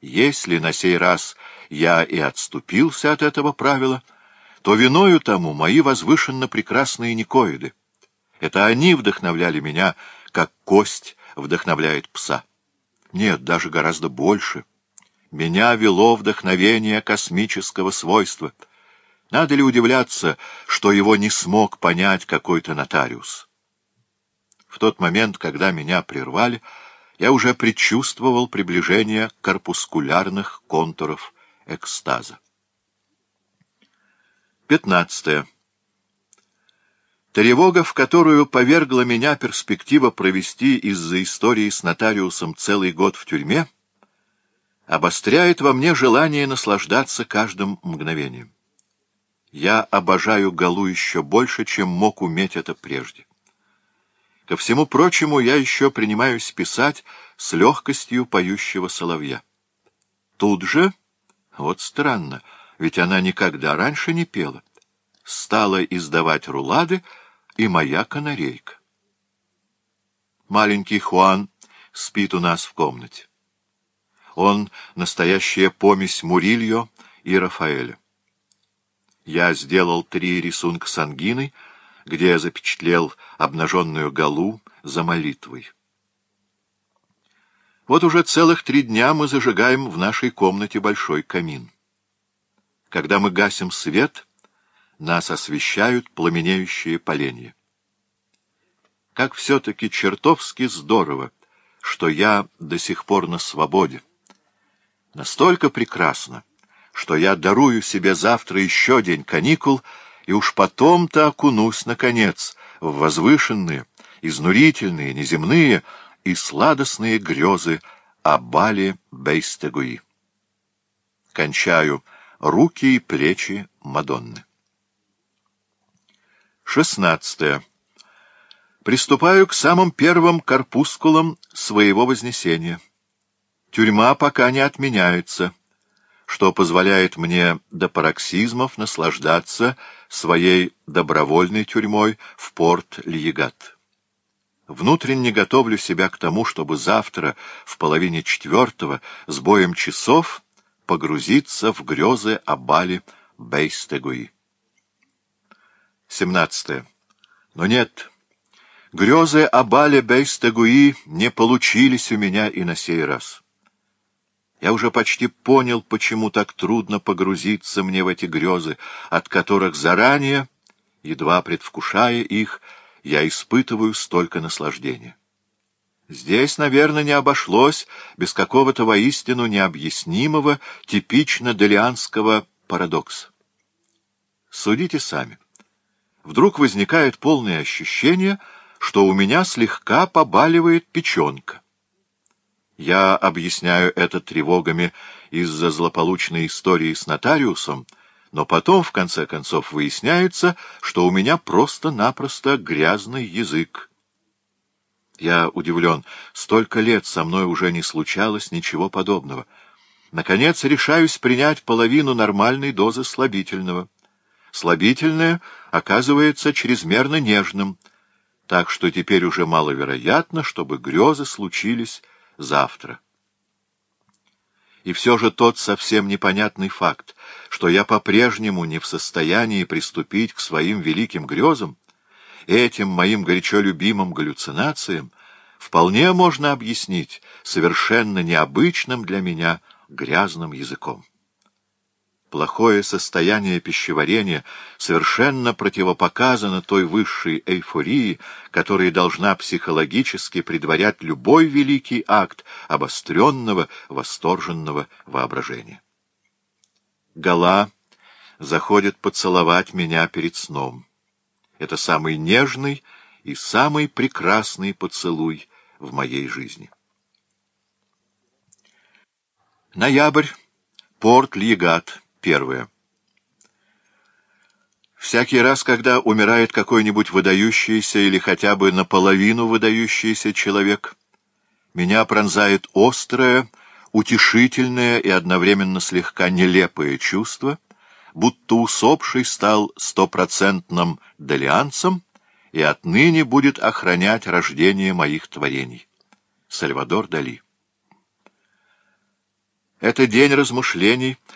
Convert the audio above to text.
Если на сей раз я и отступился от этого правила, то виною тому мои возвышенно прекрасные никоиды. Это они вдохновляли меня, как кость вдохновляет пса. Нет, даже гораздо больше. Меня вело вдохновение космического свойства. Надо ли удивляться, что его не смог понять какой-то нотариус? В тот момент, когда меня прервали, я уже предчувствовал приближение корпускулярных контуров экстаза. 15. Тревога, в которую повергла меня перспектива провести из-за истории с нотариусом целый год в тюрьме, обостряет во мне желание наслаждаться каждым мгновением. Я обожаю Галу еще больше, чем мог уметь это прежде. Ко всему прочему, я еще принимаюсь писать с легкостью поющего соловья. Тут же, вот странно, ведь она никогда раньше не пела, стала издавать рулады и моя канарейка. Маленький Хуан спит у нас в комнате. Он — настоящая помесь Мурильо и Рафаэля. Я сделал три рисунка сангины — где я запечатлел обнаженную галу за молитвой. Вот уже целых три дня мы зажигаем в нашей комнате большой камин. Когда мы гасим свет, нас освещают пламенеющие поленья. Как все-таки чертовски здорово, что я до сих пор на свободе. Настолько прекрасно, что я дарую себе завтра еще день каникул — и уж потом-то окунусь, наконец, в возвышенные, изнурительные, неземные и сладостные грезы о бале Бейстегуи. Кончаю руки и плечи Мадонны. Шестнадцатое. Приступаю к самым первым корпускулам своего вознесения. Тюрьма пока не отменяется, что позволяет мне до пароксизмов наслаждаться своей добровольной тюрьмой в порт Льегат. Внутренне готовлю себя к тому, чтобы завтра в половине четвертого с боем часов погрузиться в грезы о бале Бейстегуи. 17. Но нет, грезы о бале Бейстегуи не получились у меня и на сей раз. Я уже почти понял, почему так трудно погрузиться мне в эти грезы, от которых заранее, едва предвкушая их, я испытываю столько наслаждения. Здесь, наверное, не обошлось без какого-то воистину необъяснимого, типично делианского парадокса. Судите сами. Вдруг возникает полное ощущение, что у меня слегка побаливает печенка. Я объясняю это тревогами из-за злополучной истории с нотариусом, но потом, в конце концов, выясняется, что у меня просто-напросто грязный язык. Я удивлен. Столько лет со мной уже не случалось ничего подобного. Наконец, решаюсь принять половину нормальной дозы слабительного. Слабительное оказывается чрезмерно нежным, так что теперь уже маловероятно, чтобы грезы случились завтра. И все же тот совсем непонятный факт, что я по-прежнему не в состоянии приступить к своим великим грезам, этим моим горячо любимым галлюцинациям, вполне можно объяснить совершенно необычным для меня грязным языком. Плохое состояние пищеварения совершенно противопоказано той высшей эйфории, которая должна психологически предварять любой великий акт обостренного, восторженного воображения. Гала заходит поцеловать меня перед сном. Это самый нежный и самый прекрасный поцелуй в моей жизни. Ноябрь. Порт Лигат первое. Всякий раз, когда умирает какой-нибудь выдающийся или хотя бы наполовину выдающийся человек, меня пронзает острое, утешительное и одновременно слегка нелепое чувство, будто усопший стал стопроцентным долианцем и отныне будет охранять рождение моих творений. Сальвадор Дали. Это день размышлений —